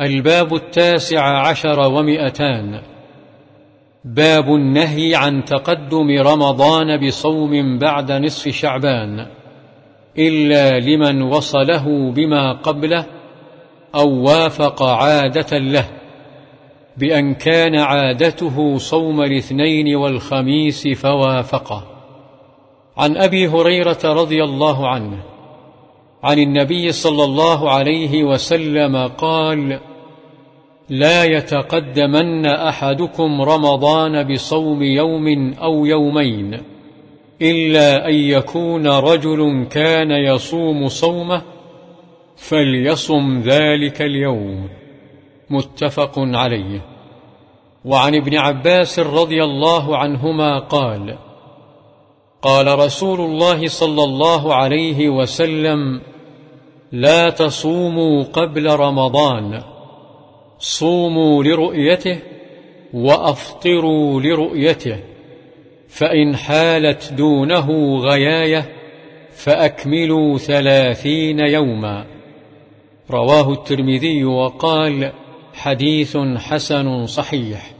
الباب التاسع عشر ومئتان. باب النهي عن تقدم رمضان بصوم بعد نصف شعبان. إلا لمن وصله بما قبله أو وافق عادة له. بأن كان عادته صوم الاثنين والخميس فوافقه. عن أبي هريرة رضي الله عنه. عن النبي صلى الله عليه وسلم قال لا يتقدمن أحدكم رمضان بصوم يوم أو يومين إلا أن يكون رجل كان يصوم صومه فليصم ذلك اليوم. متفق عليه. وعن ابن عباس رضي الله عنهما قال قال رسول الله صلى الله عليه وسلم لا تصوموا قبل رمضان. صوموا لرؤيته وأفطروا لرؤيته فإن حالت دونه غياية فأكملوا ثلاثين يوما. رواه الترمذي وقال حديث حسن صحيح.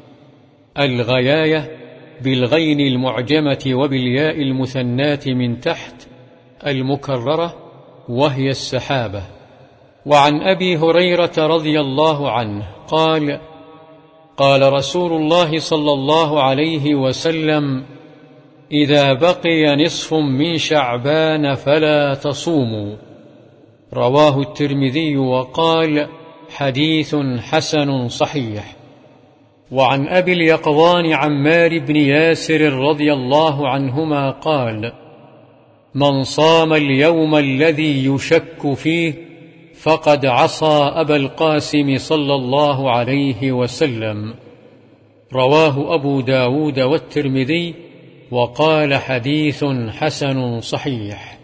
الغياية بالغين المعجمة وبالياء المثنات من تحت المكررة وهي السحابة. وعن أبي هريرة رضي الله عنه قال قال رسول الله صلى الله عليه وسلم إذا بقي نصف من شعبان فلا تصوموا رواه الترمذي وقال حديث حسن صحيح وعن أبي اليقظان عمار بن ياسر رضي الله عنهما قال من صام اليوم الذي يشك فيه فقد عصى أبا القاسم صلى الله عليه وسلم. رواه أبو داود والترمذي وقال حديث حسن صحيح.